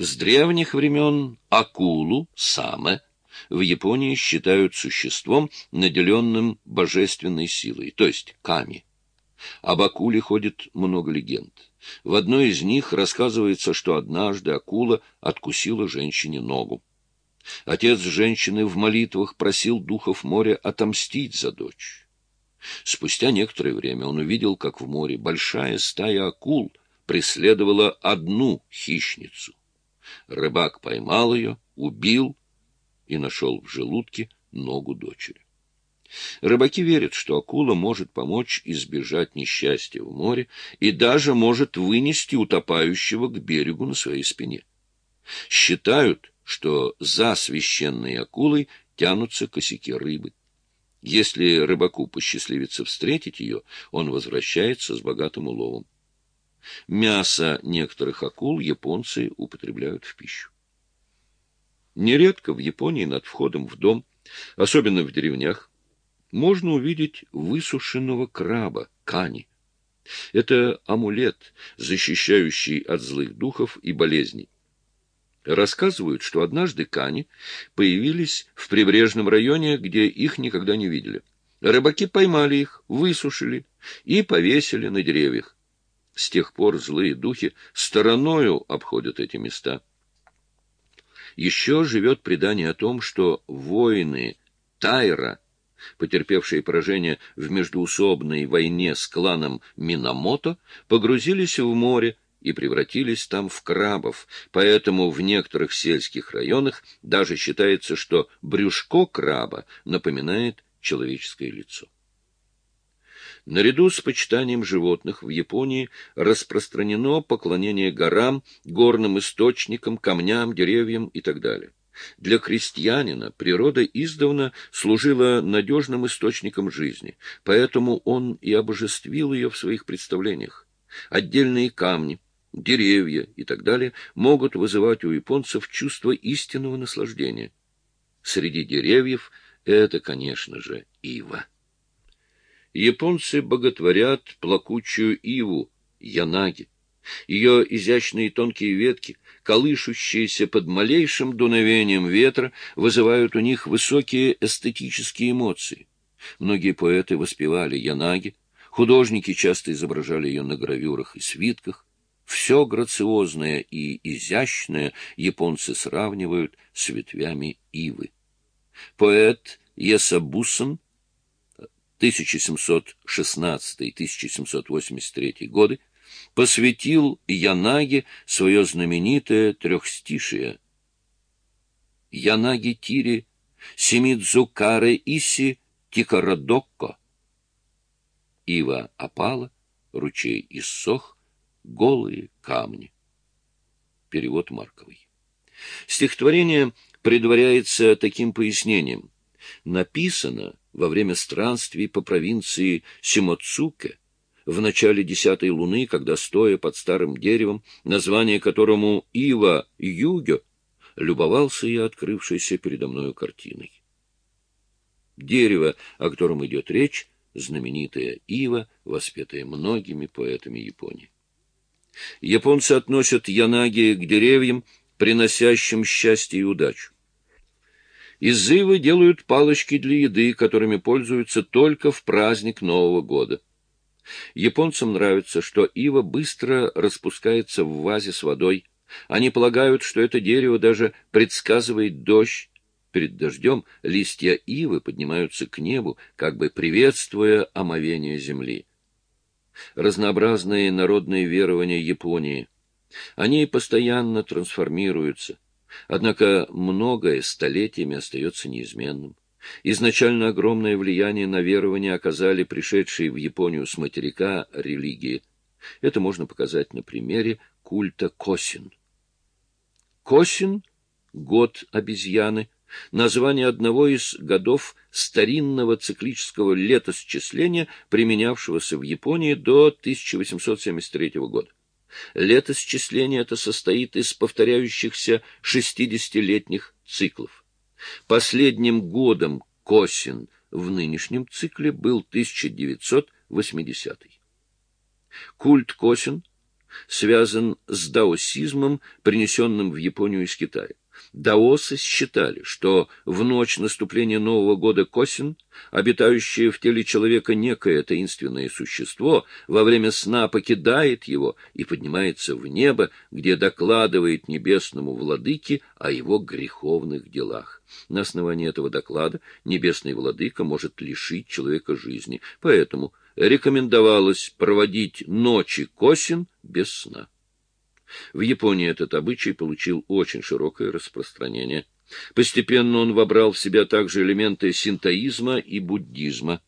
С древних времен акулу, саме, в Японии считают существом, наделенным божественной силой, то есть ками. Об акуле ходит много легенд. В одной из них рассказывается, что однажды акула откусила женщине ногу. Отец женщины в молитвах просил духов моря отомстить за дочь. Спустя некоторое время он увидел, как в море большая стая акул преследовала одну хищницу. Рыбак поймал ее, убил и нашел в желудке ногу дочери. Рыбаки верят, что акула может помочь избежать несчастья в море и даже может вынести утопающего к берегу на своей спине. Считают, что за священной акулой тянутся косяки рыбы. Если рыбаку посчастливится встретить ее, он возвращается с богатым уловом. Мясо некоторых акул японцы употребляют в пищу. Нередко в Японии над входом в дом, особенно в деревнях, можно увидеть высушенного краба, кани. Это амулет, защищающий от злых духов и болезней. Рассказывают, что однажды кани появились в прибрежном районе, где их никогда не видели. Рыбаки поймали их, высушили и повесили на деревьях. С тех пор злые духи стороною обходят эти места. Еще живет предание о том, что воины Тайра, потерпевшие поражение в междуусобной войне с кланом Минамото, погрузились в море и превратились там в крабов, поэтому в некоторых сельских районах даже считается, что брюшко краба напоминает человеческое лицо. Наряду с почитанием животных в Японии распространено поклонение горам, горным источникам, камням, деревьям и так далее. Для крестьянина природа издавна служила надежным источником жизни, поэтому он и обожествил ее в своих представлениях. Отдельные камни, деревья и так далее могут вызывать у японцев чувство истинного наслаждения. Среди деревьев это, конечно же, ива. Японцы боготворят плакучую иву, янаги. Ее изящные тонкие ветки, колышущиеся под малейшим дуновением ветра, вызывают у них высокие эстетические эмоции. Многие поэты воспевали янаги, художники часто изображали ее на гравюрах и свитках. Все грациозное и изящное японцы сравнивают с ветвями ивы. Поэт Есабусан 1716-1783 годы, посвятил Янаге свое знаменитое трехстишие. Янаги Тири Семидзукаре Иси Тикарадокко. Ива опала, ручей иссох, голые камни. Перевод Марковый. Стихотворение предваряется таким пояснением. Написано во время странствий по провинции Симоцуке, в начале десятой луны, когда, стоя под старым деревом, название которому Ива Югё, любовался я открывшейся передо мною картиной. Дерево, о котором идет речь, знаменитая Ива, воспетая многими поэтами Японии. Японцы относят янаги к деревьям, приносящим счастье и удачу. Из ивы делают палочки для еды, которыми пользуются только в праздник Нового года. Японцам нравится, что ива быстро распускается в вазе с водой. Они полагают, что это дерево даже предсказывает дождь. Перед дождем листья ивы поднимаются к небу, как бы приветствуя омовение земли. Разнообразные народные верования Японии. Они постоянно трансформируются – Однако многое столетиями остается неизменным. Изначально огромное влияние на верование оказали пришедшие в Японию с материка религии. Это можно показать на примере культа Косин. Косин — год обезьяны, название одного из годов старинного циклического летосчисления, применявшегося в Японии до 1873 года. Летосчисление это состоит из повторяющихся шестидесятилетних циклов. Последним годом Косин в нынешнем цикле был 1980. Культ Косин связан с даосизмом, принесенным в Японию из Китая. Даосы считали, что в ночь наступления Нового года Косин, обитающее в теле человека некое таинственное существо, во время сна покидает его и поднимается в небо, где докладывает небесному владыке о его греховных делах. На основании этого доклада небесный владыка может лишить человека жизни, поэтому рекомендовалось проводить ночи Косин без сна. В Японии этот обычай получил очень широкое распространение. Постепенно он вобрал в себя также элементы синтоизма и буддизма.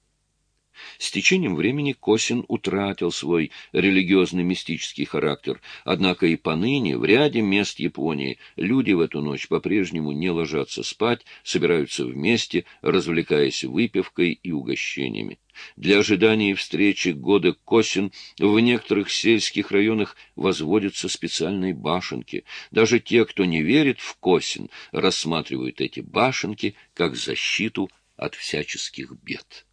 С течением времени Косин утратил свой религиозно-мистический характер, однако и поныне в ряде мест Японии люди в эту ночь по-прежнему не ложатся спать, собираются вместе, развлекаясь выпивкой и угощениями. Для ожидания встречи года Косин в некоторых сельских районах возводятся специальные башенки. Даже те, кто не верит в Косин, рассматривают эти башенки как защиту от всяческих бед.